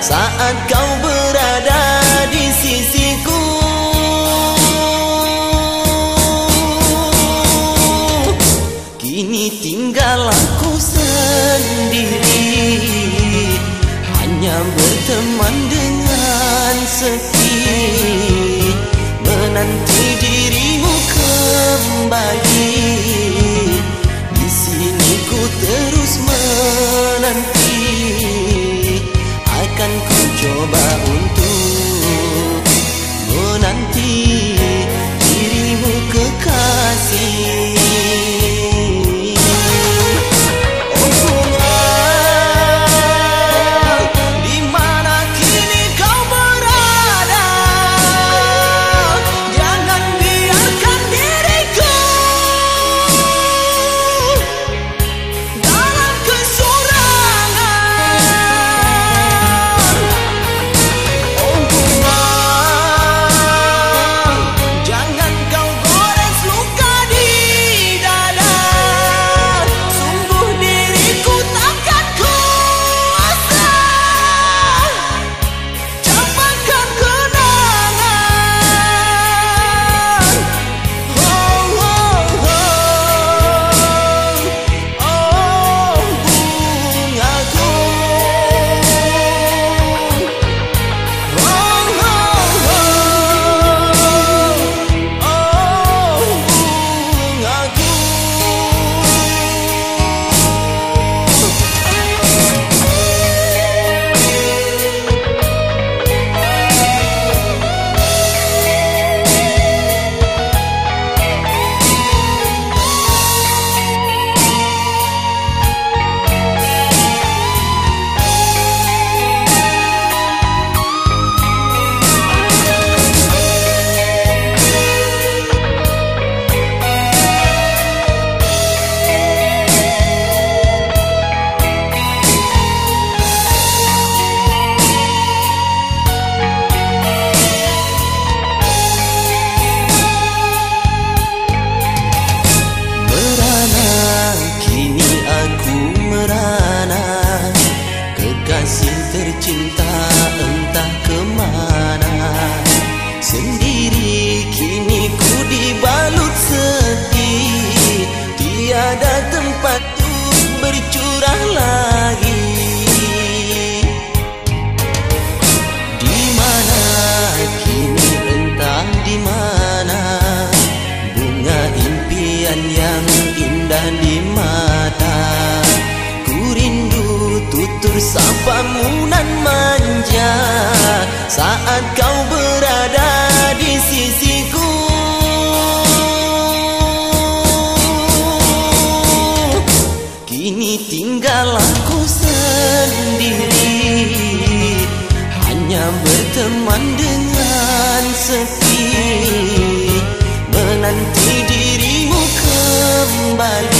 saat kau berada di sisiku. Kini tinggal aku sendiri. Hanya berteman dengan sepi bercurah lagi. Di mana kini entah di mana Bunga impian yang indah di mata. Ku rindu tutur sapamu nan manja Saat kau berada hanya berteman dengan sepi menanti dirimu kembali.